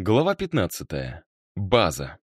Глава 15. База.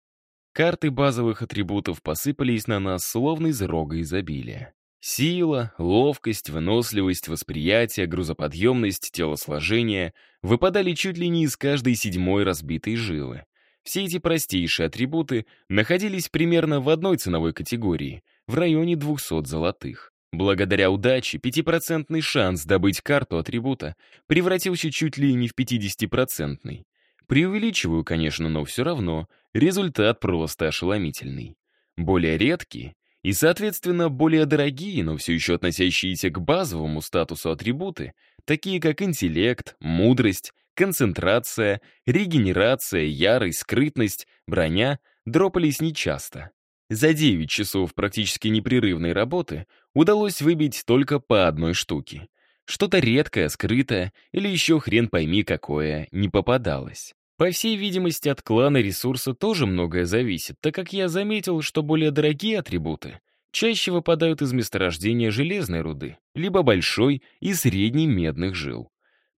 Карты базовых атрибутов посыпались на нас, словно из рога изобилия. Сила, ловкость, выносливость, восприятие, грузоподъемность, телосложение выпадали чуть ли не из каждой седьмой разбитой жилы. Все эти простейшие атрибуты находились примерно в одной ценовой категории, в районе 200 золотых. Благодаря удаче, пятипроцентный шанс добыть карту атрибута превратился чуть ли не в 50-процентный. Преувеличиваю, конечно, но все равно результат просто ошеломительный. Более редкие и, соответственно, более дорогие, но все еще относящиеся к базовому статусу атрибуты, такие как интеллект, мудрость, концентрация, регенерация, ярость, скрытность, броня, дропались нечасто. За 9 часов практически непрерывной работы удалось выбить только по одной штуке. Что-то редкое, скрытое или еще хрен пойми какое не попадалось. По всей видимости, от клана ресурса тоже многое зависит, так как я заметил, что более дорогие атрибуты чаще выпадают из месторождения железной руды, либо большой и средней медных жил.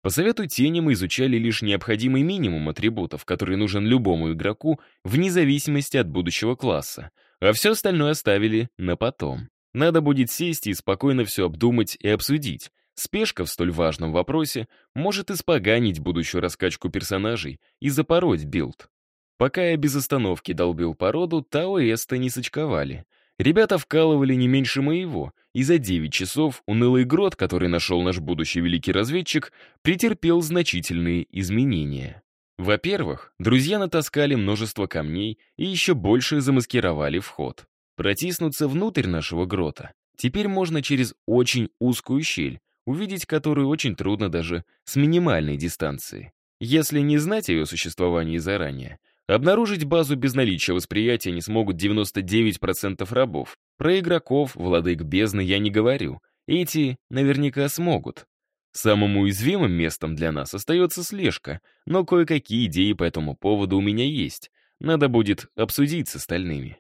По совету тени мы изучали лишь необходимый минимум атрибутов, который нужен любому игроку вне зависимости от будущего класса, а все остальное оставили на потом. Надо будет сесть и спокойно все обдумать и обсудить, Спешка в столь важном вопросе может испоганить будущую раскачку персонажей и запороть build. Пока я без остановки долбил породу, Тао и Эста не сочковали. Ребята вкалывали не меньше моего, и за 9 часов унылый грот, который нашел наш будущий великий разведчик, претерпел значительные изменения. Во-первых, друзья натаскали множество камней и еще больше замаскировали вход. Протиснуться внутрь нашего грота теперь можно через очень узкую щель, увидеть которую очень трудно даже с минимальной дистанции. Если не знать о ее существовании заранее, обнаружить базу без наличия восприятия не смогут 99% рабов. Про игроков, владык бездны я не говорю. Эти наверняка смогут. Самым уязвимым местом для нас остается слежка, но кое-какие идеи по этому поводу у меня есть. Надо будет обсудить с остальными.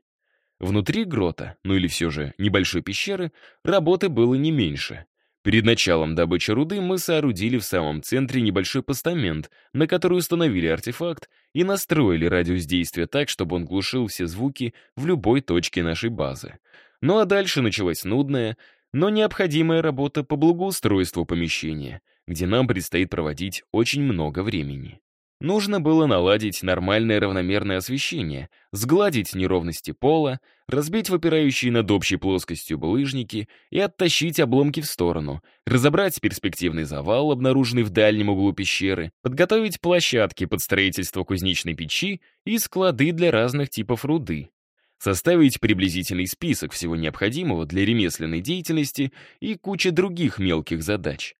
Внутри грота, ну или все же небольшой пещеры, работы было не меньше. Перед началом добычи руды мы соорудили в самом центре небольшой постамент, на который установили артефакт и настроили радиус действия так, чтобы он глушил все звуки в любой точке нашей базы. Ну а дальше началась нудная, но необходимая работа по благоустройству помещения, где нам предстоит проводить очень много времени. Нужно было наладить нормальное равномерное освещение, сгладить неровности пола, разбить выпирающие над общей плоскостью булыжники и оттащить обломки в сторону, разобрать перспективный завал, обнаруженный в дальнем углу пещеры, подготовить площадки под строительство кузнечной печи и склады для разных типов руды, составить приблизительный список всего необходимого для ремесленной деятельности и куча других мелких задач.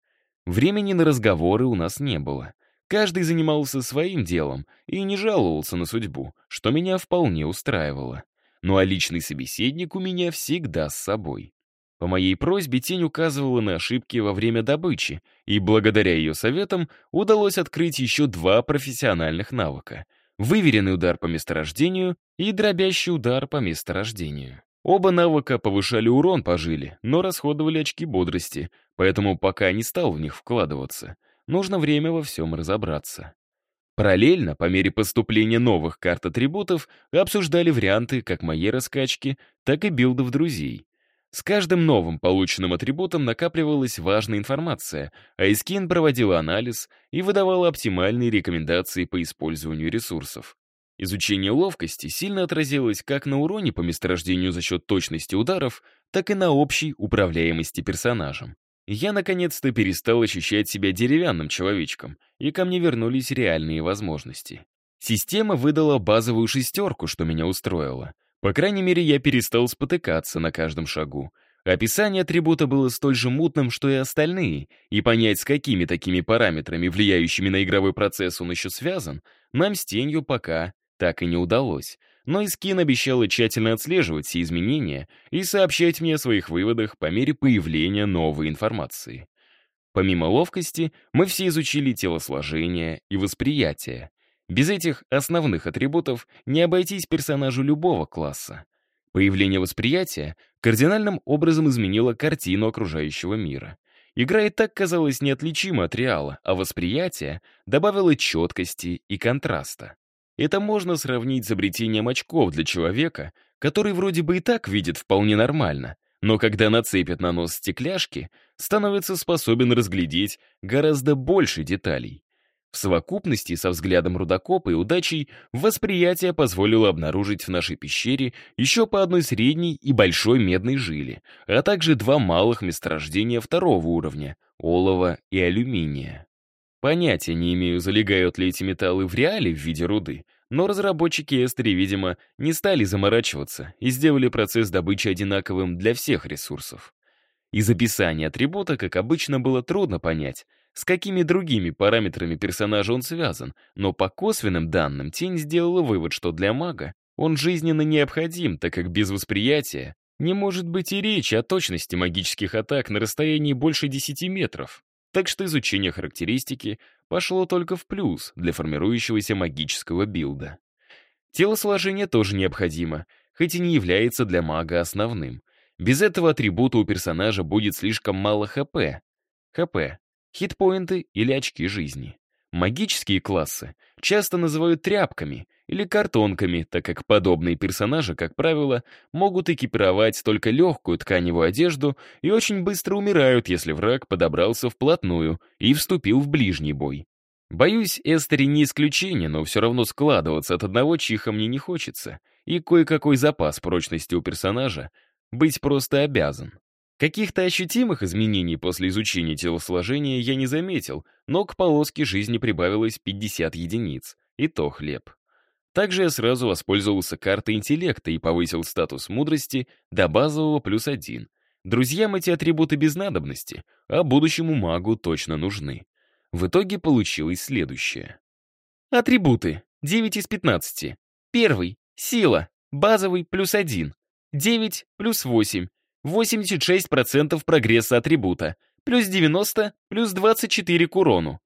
Времени на разговоры у нас не было — Каждый занимался своим делом и не жаловался на судьбу, что меня вполне устраивало. Ну а личный собеседник у меня всегда с собой. По моей просьбе тень указывала на ошибки во время добычи, и благодаря ее советам удалось открыть еще два профессиональных навыка — выверенный удар по месторождению и дробящий удар по месторождению. Оба навыка повышали урон по жиле, но расходовали очки бодрости, поэтому пока не стал в них вкладываться. Нужно время во всем разобраться. Параллельно, по мере поступления новых карт атрибутов, обсуждали варианты как моей раскачки, так и билдов друзей. С каждым новым полученным атрибутом накапливалась важная информация, а Искин проводила анализ и выдавала оптимальные рекомендации по использованию ресурсов. Изучение ловкости сильно отразилось как на уроне по месторождению за счет точности ударов, так и на общей управляемости персонажем я наконец-то перестал ощущать себя деревянным человечком, и ко мне вернулись реальные возможности. Система выдала базовую шестерку, что меня устроило. По крайней мере, я перестал спотыкаться на каждом шагу. Описание атрибута было столь же мутным, что и остальные, и понять, с какими такими параметрами, влияющими на игровой процесс, он еще связан, нам с тенью пока так и не удалось но Искин обещала тщательно отслеживать все изменения и сообщать мне о своих выводах по мере появления новой информации. Помимо ловкости, мы все изучили телосложение и восприятие. Без этих основных атрибутов не обойтись персонажу любого класса. Появление восприятия кардинальным образом изменило картину окружающего мира. Игра и так казалась неотличима от реала, а восприятие добавило четкости и контраста. Это можно сравнить с обретением очков для человека, который вроде бы и так видит вполне нормально, но когда нацепит на нос стекляшки, становится способен разглядеть гораздо больше деталей. В совокупности со взглядом рудокопа и удачей восприятие позволило обнаружить в нашей пещере еще по одной средней и большой медной жиле, а также два малых месторождения второго уровня — олова и алюминия. Понятия не имею, залегают ли эти металлы в реале в виде руды, но разработчики Эстери, видимо, не стали заморачиваться и сделали процесс добычи одинаковым для всех ресурсов. Из описания атрибута, как обычно, было трудно понять, с какими другими параметрами персонажа он связан, но по косвенным данным Тень сделала вывод, что для мага он жизненно необходим, так как без восприятия не может быть и речи о точности магических атак на расстоянии больше 10 метров. Так что изучение характеристики пошло только в плюс для формирующегося магического билда. Телосложение тоже необходимо, хоть и не является для мага основным. Без этого атрибута у персонажа будет слишком мало ХП. ХП хитпоинты или очки жизни. Магические классы часто называют тряпками или картонками, так как подобные персонажи, как правило, могут экипировать только легкую тканевую одежду и очень быстро умирают, если враг подобрался вплотную и вступил в ближний бой. Боюсь, Эстери не исключение, но все равно складываться от одного чиха мне не хочется, и кое-какой запас прочности у персонажа быть просто обязан. Каких-то ощутимых изменений после изучения телосложения я не заметил, но к полоске жизни прибавилось 50 единиц, и то хлеб. Также я сразу воспользовался картой интеллекта и повысил статус мудрости до базового плюс один. Друзьям эти атрибуты без надобности, а будущему магу точно нужны. В итоге получилось следующее. Атрибуты. 9 из 15. Первый. Сила. Базовый плюс 1. 9 плюс 8. 86% прогресса атрибута, плюс 90, плюс 24 к урону.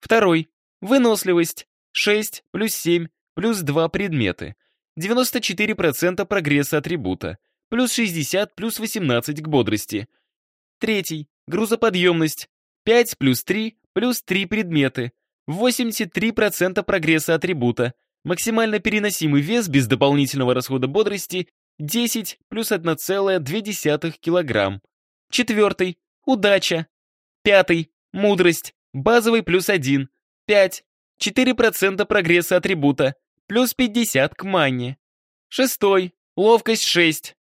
Второй. Выносливость. 6, плюс 7, плюс 2 предметы. 94% прогресса атрибута, плюс 60, плюс 18 к бодрости. Третий. Грузоподъемность. 5 плюс 3, плюс 3 предметы. 83% прогресса атрибута. Максимально переносимый вес без дополнительного расхода бодрости 10 плюс 1,2 килограмм. Четвертый — удача. Пятый — мудрость. Базовый плюс 1. 5. 4% прогресса атрибута. Плюс 50 к мане. Шестой — ловкость 6.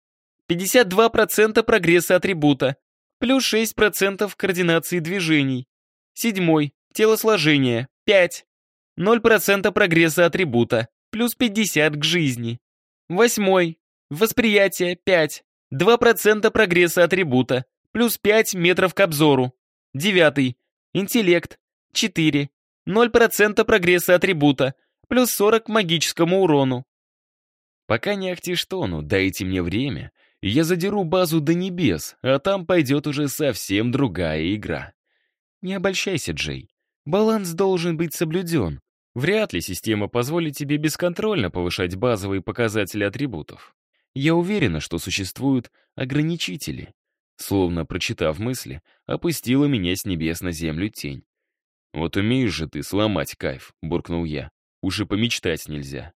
52% прогресса атрибута. Плюс 6% координации движений. Седьмой — телосложение. 5. 0% прогресса атрибута. Плюс 50 к жизни. Восьмой Восприятие — 5. 2% прогресса атрибута. Плюс 5 метров к обзору. Девятый. Интеллект. 4. 0% прогресса атрибута. Плюс 40 к магическому урону. Пока не Ахтиштону, дайте мне время, и я задеру базу до небес, а там пойдет уже совсем другая игра. Не обольщайся, Джей. Баланс должен быть соблюден. Вряд ли система позволит тебе бесконтрольно повышать базовые показатели атрибутов. Я уверена, что существуют ограничители. Словно прочитав мысли, опустила меня с небес на землю тень. «Вот умеешь же ты сломать кайф», — буркнул я. «Уж и помечтать нельзя».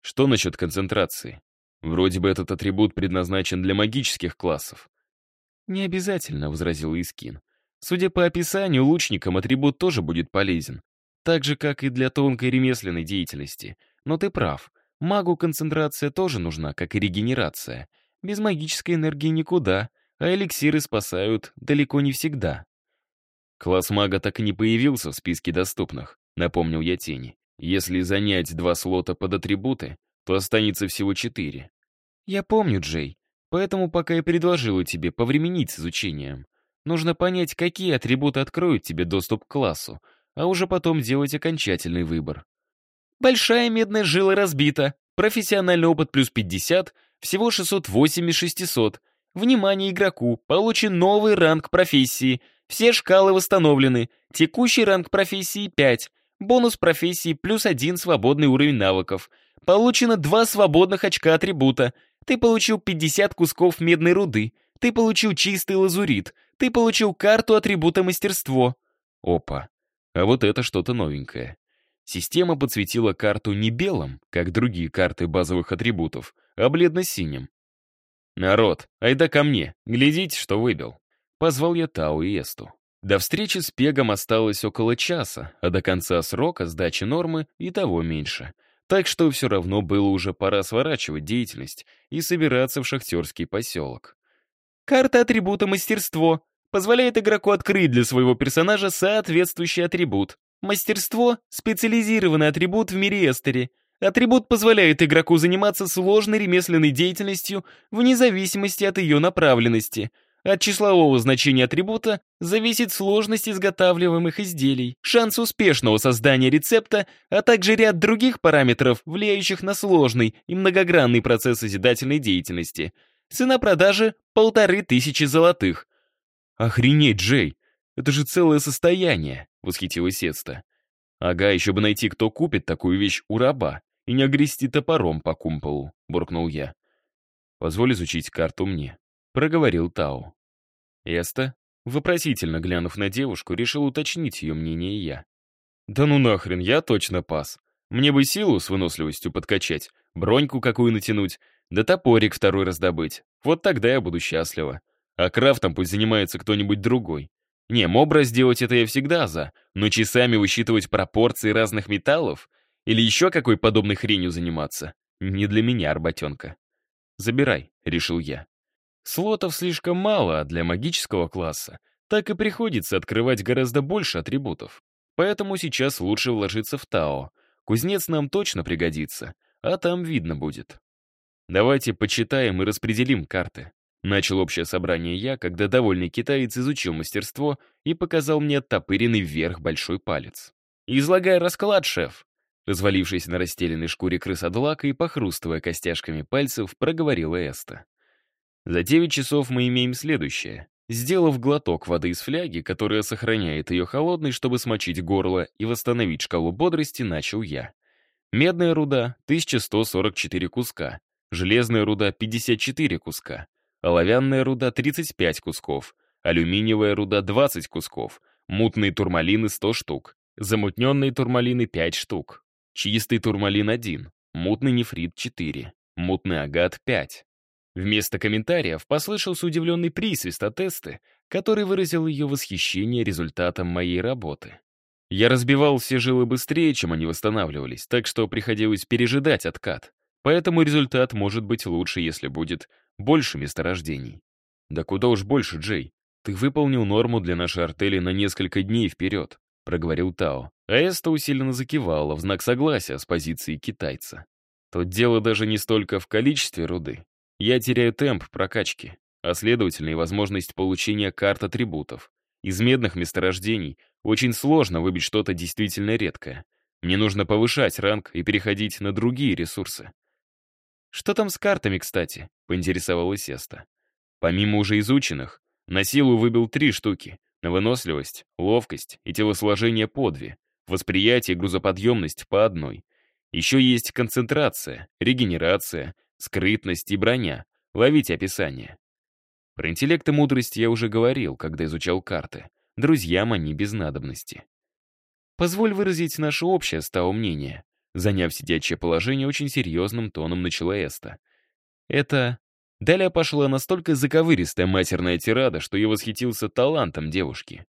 «Что насчет концентрации? Вроде бы этот атрибут предназначен для магических классов». «Не обязательно», — возразил Искин. «Судя по описанию, лучникам атрибут тоже будет полезен. Так же, как и для тонкой ремесленной деятельности. Но ты прав. Магу концентрация тоже нужна, как и регенерация. Без магической энергии никуда, а эликсиры спасают далеко не всегда. Класс мага так и не появился в списке доступных, напомнил я тени. Если занять два слота под атрибуты, то останется всего четыре. Я помню, Джей, поэтому пока я предложила тебе повременить с изучением. Нужно понять, какие атрибуты откроют тебе доступ к классу, а уже потом делать окончательный выбор. Большая медная жила разбита. Профессиональный опыт плюс 50, всего 608 из 600. Внимание игроку, получен новый ранг профессии. Все шкалы восстановлены. Текущий ранг профессии 5. Бонус профессии плюс 1 свободный уровень навыков. Получено 2 свободных очка атрибута. Ты получил 50 кусков медной руды. Ты получил чистый лазурит. Ты получил карту атрибута мастерство. Опа. А вот это что-то новенькое. Система подсветила карту не белым, как другие карты базовых атрибутов, а бледно-синим. «Народ, айда ко мне, глядите, что выбил!» Позвал я Тау и Эсту. До встречи с Пегом осталось около часа, а до конца срока сдачи нормы и того меньше. Так что все равно было уже пора сворачивать деятельность и собираться в шахтерский поселок. Карта атрибута «Мастерство» позволяет игроку открыть для своего персонажа соответствующий атрибут. Мастерство — специализированный атрибут в мире Эстери. Атрибут позволяет игроку заниматься сложной ремесленной деятельностью вне зависимости от ее направленности. От числового значения атрибута зависит сложность изготавливаемых изделий, шанс успешного создания рецепта, а также ряд других параметров, влияющих на сложный и многогранный процесс созидательной деятельности. Цена продажи — полторы тысячи золотых. «Охренеть, Джей! Это же целое состояние!» — восхитилась Эста. «Ага, еще бы найти, кто купит такую вещь у раба и не огрести топором по кумполу», — буркнул я. «Позволь изучить карту мне», — проговорил Тао. Эста, вопросительно глянув на девушку, решил уточнить ее мнение я. «Да ну нахрен, я точно пас. Мне бы силу с выносливостью подкачать, броньку какую натянуть, да топорик второй раздобыть. Вот тогда я буду счастлива. А крафтом пусть занимается кто-нибудь другой. Не, мобра сделать это я всегда за, но часами высчитывать пропорции разных металлов или еще какой подобной хренью заниматься не для меня, работенка. «Забирай», — решил я. Слотов слишком мало, а для магического класса так и приходится открывать гораздо больше атрибутов. Поэтому сейчас лучше вложиться в Тао. Кузнец нам точно пригодится, а там видно будет. Давайте почитаем и распределим карты. Начал общее собрание я, когда довольный китаец изучил мастерство и показал мне оттопыренный вверх большой палец. «Излагай расклад, шеф!» Развалившись на расстеленной шкуре крысодлака и похрустывая костяшками пальцев, проговорила Эста. За 9 часов мы имеем следующее. Сделав глоток воды из фляги, которая сохраняет ее холодной, чтобы смочить горло и восстановить шкалу бодрости, начал я. Медная руда — 1144 куска, железная руда — 54 куска, оловянная руда — 35 кусков, алюминиевая руда — 20 кусков, мутные турмалины — 100 штук, замутненные турмалины — 5 штук, чистый турмалин — 1, мутный нефрит — 4, мутный агат — 5. Вместо комментариев послышался удивленный присвист от Эсты, который выразил ее восхищение результатом моей работы. Я разбивал все жилы быстрее, чем они восстанавливались, так что приходилось пережидать откат. Поэтому результат может быть лучше, если будет больше месторождений. Да куда уж больше, Джей. Ты выполнил норму для нашей артели на несколько дней вперед, проговорил Тао. А Эста усиленно закивала в знак согласия с позицией китайца. Тут дело даже не столько в количестве руды. Я теряю темп прокачки, а следовательно и возможность получения карт атрибутов. Из медных месторождений очень сложно выбить что-то действительно редкое. Мне нужно повышать ранг и переходить на другие ресурсы. «Что там с картами, кстати?» — поинтересовалась Эста. Помимо уже изученных, на силу выбил три штуки. На выносливость, ловкость и телосложение по две. Восприятие грузоподъемность по одной. Еще есть концентрация, регенерация, скрытность и броня. Ловите описание. Про интеллект и мудрость я уже говорил, когда изучал карты. Друзьям они без надобности. Позволь выразить наше общее стало мнение. Заняв сидячее положение, очень серьезным тоном начала Эста. Это... Далее пошла настолько заковыристая матерная тирада, что я восхитился талантом девушки.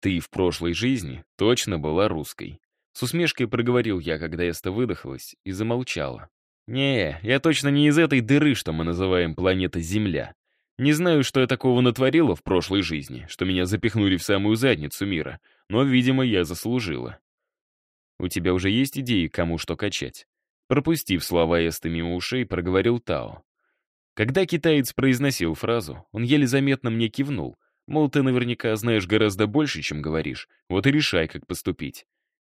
Ты в прошлой жизни точно была русской. С усмешкой проговорил я, когда Эста выдохлась и замолчала. Не, я точно не из этой дыры, что мы называем планета Земля. Не знаю, что я такого натворила в прошлой жизни, что меня запихнули в самую задницу мира, но, видимо, я заслужила. У тебя уже есть идеи, кому что качать?» Пропустив слова Эсты мимо ушей, проговорил Тао. Когда китаец произносил фразу, он еле заметно мне кивнул, мол, ты наверняка знаешь гораздо больше, чем говоришь, вот и решай, как поступить.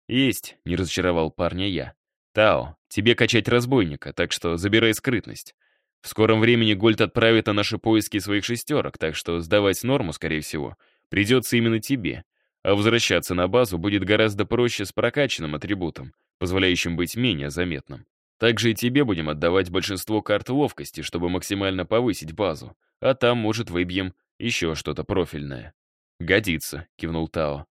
«Есть», — не разочаровал парня я. «Тао, тебе качать разбойника, так что забирай скрытность. В скором времени Гольд отправит на наши поиски своих шестерок, так что сдавать норму, скорее всего, придется именно тебе а возвращаться на базу будет гораздо проще с прокачанным атрибутом, позволяющим быть менее заметным. Также и тебе будем отдавать большинство карт ловкости, чтобы максимально повысить базу, а там, может, выбьем еще что-то профильное. «Годится», — кивнул Тао.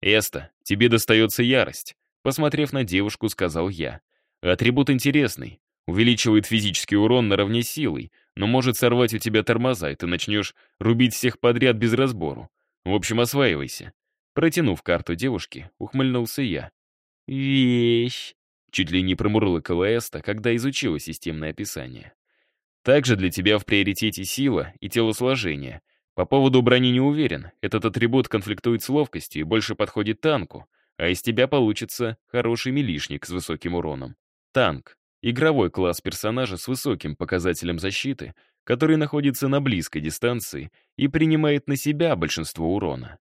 «Эста, тебе достается ярость», — Посмотрев на девушку, сказал я. Атрибут интересный. Увеличивает физический урон наравне с силой, но может сорвать у тебя тормоза, и ты начнешь рубить всех подряд без разбору. В общем, осваивайся. Протянув карту девушке, ухмыльнулся я. «Вещь!» Чуть ли не промурлыкала Эста, когда изучила системное описание. Также для тебя в приоритете сила и телосложение. По поводу брони не уверен. Этот атрибут конфликтует с ловкостью и больше подходит танку, а из тебя получится хороший милишник с высоким уроном. Танк — игровой класс персонажа с высоким показателем защиты, который находится на близкой дистанции и принимает на себя большинство урона.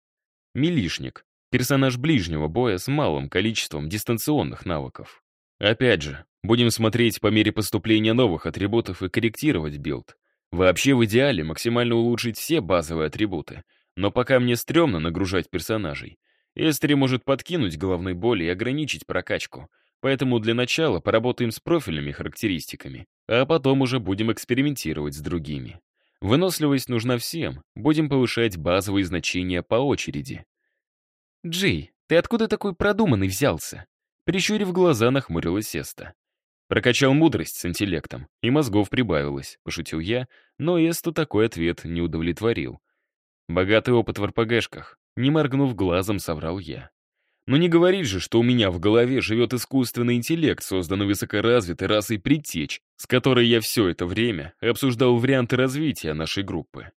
Милишник — персонаж ближнего боя с малым количеством дистанционных навыков. Опять же, будем смотреть по мере поступления новых атрибутов и корректировать build. Вообще, в идеале, максимально улучшить все базовые атрибуты. Но пока мне стрёмно нагружать персонажей. Эстери может подкинуть головной боли и ограничить прокачку. Поэтому для начала поработаем с профильными характеристиками, а потом уже будем экспериментировать с другими. Выносливость нужна всем, будем повышать базовые значения по очереди. «Джей, ты откуда такой продуманный взялся?» Прищурив глаза, нахмурилась Эста. Прокачал мудрость с интеллектом, и мозгов прибавилось, пошутил я, но Эсту такой ответ не удовлетворил. Богатый опыт в РПГшках, не моргнув глазом, соврал я. Но не говорить же, что у меня в голове живет искусственный интеллект, созданный высокоразвитой расой предтеч, с которой я все это время обсуждал варианты развития нашей группы.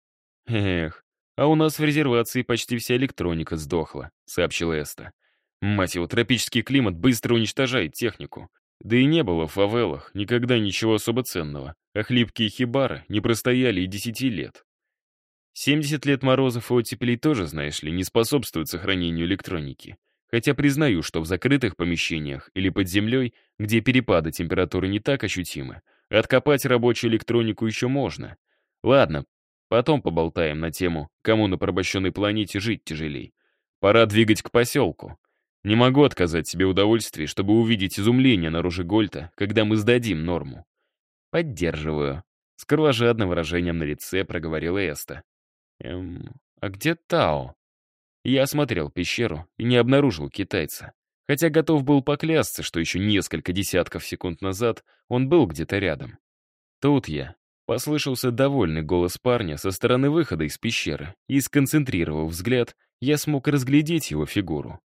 Эх, а у нас в резервации почти вся электроника сдохла, сообщила Эста. Мать его, тропический климат быстро уничтожает технику. Да и не было в фавелах никогда ничего особо ценного, а хлипкие хибары не простояли и десяти лет. 70 лет морозов и оттепелей тоже, знаешь ли, не способствуют сохранению электроники. Хотя признаю, что в закрытых помещениях или под землей, где перепады температуры не так ощутимы, откопать рабочую электронику еще можно. Ладно, потом поболтаем на тему, кому на порабощенной планете жить тяжелей. Пора двигать к поселку. Не могу отказать себе удовольствии, чтобы увидеть изумление на роже Гольта, когда мы сдадим норму. Поддерживаю. С кровожадным выражением на лице проговорила Эста. Эм, а где Тао? Я осмотрел пещеру и не обнаружил китайца. Хотя готов был поклясться, что еще несколько десятков секунд назад он был где-то рядом. Тут я. Послышался довольный голос парня со стороны выхода из пещеры, и, сконцентрировав взгляд, я смог разглядеть его фигуру.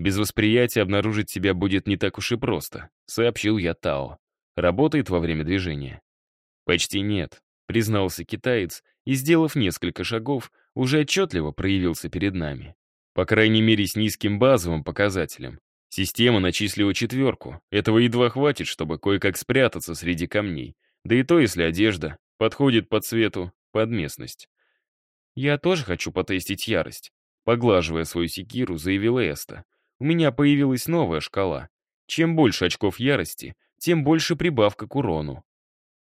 Без восприятия обнаружить тебя будет не так уж и просто, сообщил я Тао. Работает во время движения? Почти нет, признался китаец и, сделав несколько шагов, уже отчетливо проявился перед нами. По крайней мере, с низким базовым показателем. Система начислила четверку. Этого едва хватит, чтобы кое-как спрятаться среди камней. Да и то, если одежда подходит по цвету, под местность. «Я тоже хочу потестить ярость», — поглаживая свою секиру, заявила Эста у меня появилась новая шкала. Чем больше очков ярости, тем больше прибавка к урону.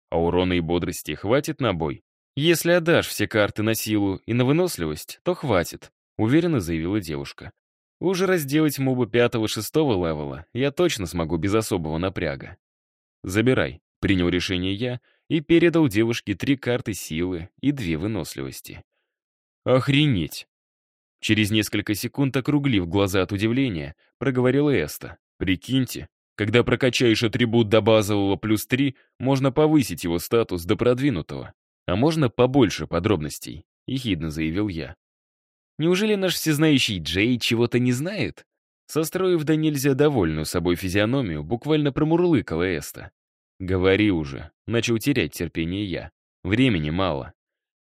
А урона и бодрости хватит на бой? Если отдашь все карты на силу и на выносливость, то хватит, уверенно заявила девушка. Уже разделать моба пятого-шестого левела я точно смогу без особого напряга. Забирай, принял решение я и передал девушке три карты силы и две выносливости. Охренеть! Через несколько секунд, округлив глаза от удивления, проговорила Эста. «Прикиньте, когда прокачаешь атрибут до базового плюс 3, можно повысить его статус до продвинутого. А можно побольше подробностей?» — ехидно заявил я. «Неужели наш всезнающий Джей чего-то не знает?» Состроив да нельзя довольную собой физиономию, буквально промурлыкала Эста. «Говори уже», — начал терять терпение я. «Времени мало».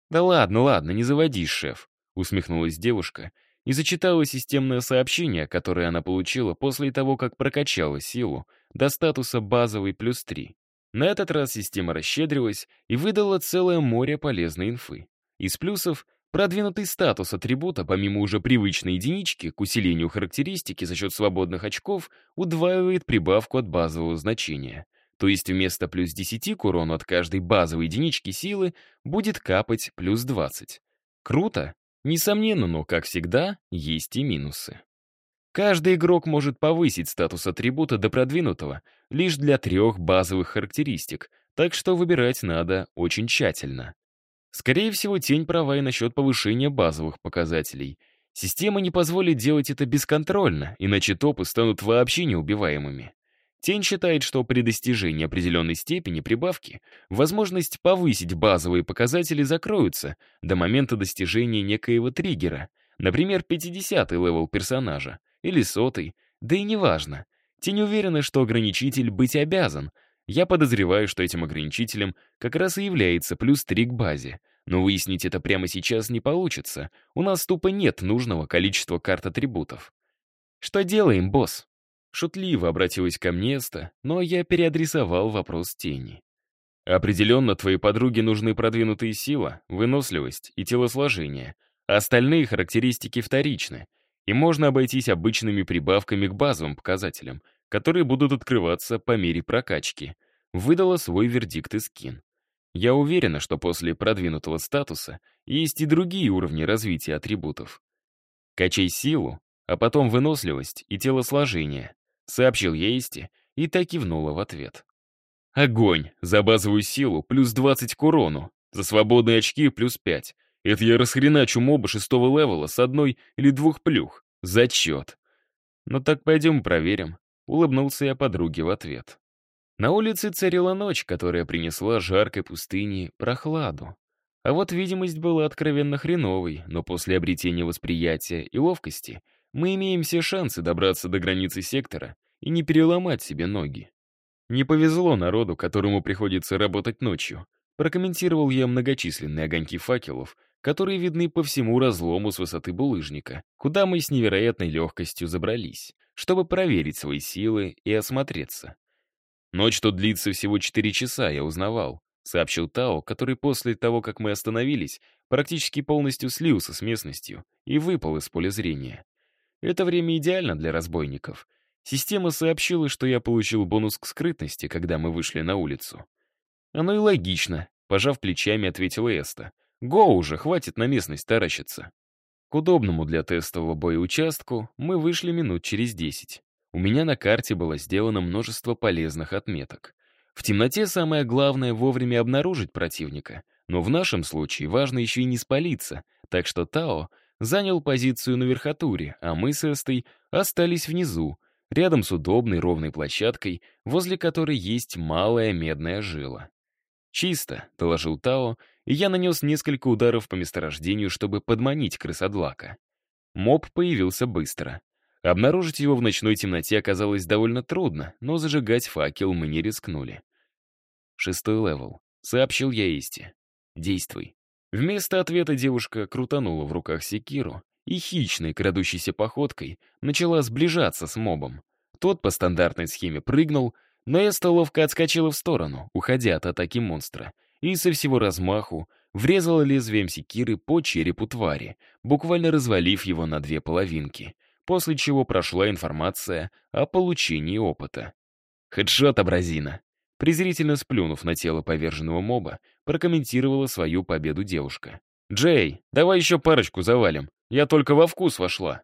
«Да ладно, ладно, не заводись, шеф усмехнулась девушка и зачитала системное сообщение, которое она получила после того, как прокачала силу до статуса базовый плюс 3. На этот раз система расщедрилась и выдала целое море полезной инфы. Из плюсов продвинутый статус атрибута, помимо уже привычной единички, к усилению характеристики за счет свободных очков, удваивает прибавку от базового значения. То есть вместо плюс 10 к урону от каждой базовой единички силы будет капать плюс 20. Круто? Несомненно, но, как всегда, есть и минусы. Каждый игрок может повысить статус атрибута до продвинутого лишь для трех базовых характеристик, так что выбирать надо очень тщательно. Скорее всего, тень права и насчет повышения базовых показателей. Система не позволит делать это бесконтрольно, иначе топы станут вообще неубиваемыми. Тень считает, что при достижении определенной степени прибавки возможность повысить базовые показатели закроются до момента достижения некоего триггера, например, 50-й level персонажа или сотый, да и неважно. Тень уверена, что ограничитель быть обязан. Я подозреваю, что этим ограничителем как раз и является плюс 3 к базе. Но выяснить это прямо сейчас не получится. У нас тупо нет нужного количества карт атрибутов. «Что делаем, босс?» Шутливо обратилась ко мне Эста, но я переадресовал вопрос тени. Определенно, твоей подруге нужны продвинутые сила, выносливость и телосложение. Остальные характеристики вторичны, и можно обойтись обычными прибавками к базовым показателям, которые будут открываться по мере прокачки. Выдала свой вердикт и скин. Я уверена, что после продвинутого статуса есть и другие уровни развития атрибутов. Качай силу, а потом выносливость и телосложение. Сообщил я и так кивнула в ответ. Огонь! За базовую силу плюс 20 к урону, за свободные очки плюс 5. Это я расхреначу моба шестого левела с одной или двух плюх. Зачет. Ну так пойдем проверим. Улыбнулся я подруге в ответ. На улице царила ночь, которая принесла жаркой пустыне прохладу. А вот видимость была откровенно хреновой, но после обретения восприятия и ловкости — мы имеем все шансы добраться до границы сектора и не переломать себе ноги. Не повезло народу, которому приходится работать ночью. Прокомментировал я многочисленные огоньки факелов, которые видны по всему разлому с высоты булыжника, куда мы с невероятной легкостью забрались, чтобы проверить свои силы и осмотреться. Ночь тут длится всего 4 часа, я узнавал, сообщил Тао, который после того, как мы остановились, практически полностью слился с местностью и выпал из поля зрения. Это время идеально для разбойников. Система сообщила, что я получил бонус к скрытности, когда мы вышли на улицу. Оно и логично, пожав плечами, ответила Эста. Го уже, хватит на местность таращиться. К удобному для тестового боя участку мы вышли минут через десять. У меня на карте было сделано множество полезных отметок. В темноте самое главное вовремя обнаружить противника, но в нашем случае важно еще и не спалиться, так что Тао занял позицию на верхотуре, а мы с Эстой остались внизу, рядом с удобной ровной площадкой, возле которой есть малая медная жила. «Чисто», — доложил Тао, и я нанес несколько ударов по месторождению, чтобы подманить крысодлака. Моб появился быстро. Обнаружить его в ночной темноте оказалось довольно трудно, но зажигать факел мы не рискнули. «Шестой level», — сообщил я Эсте. «Действуй». Вместо ответа девушка крутанула в руках секиру и хищной, крадущейся походкой, начала сближаться с мобом. Тот по стандартной схеме прыгнул, но Эста ловко отскочила в сторону, уходя от атаки монстра, и со всего размаху врезала лезвием секиры по черепу твари, буквально развалив его на две половинки, после чего прошла информация о получении опыта. «Хедшот, абразина!» Презрительно сплюнув на тело поверженного моба, прокомментировала свою победу девушка. «Джей, давай еще парочку завалим. Я только во вкус вошла».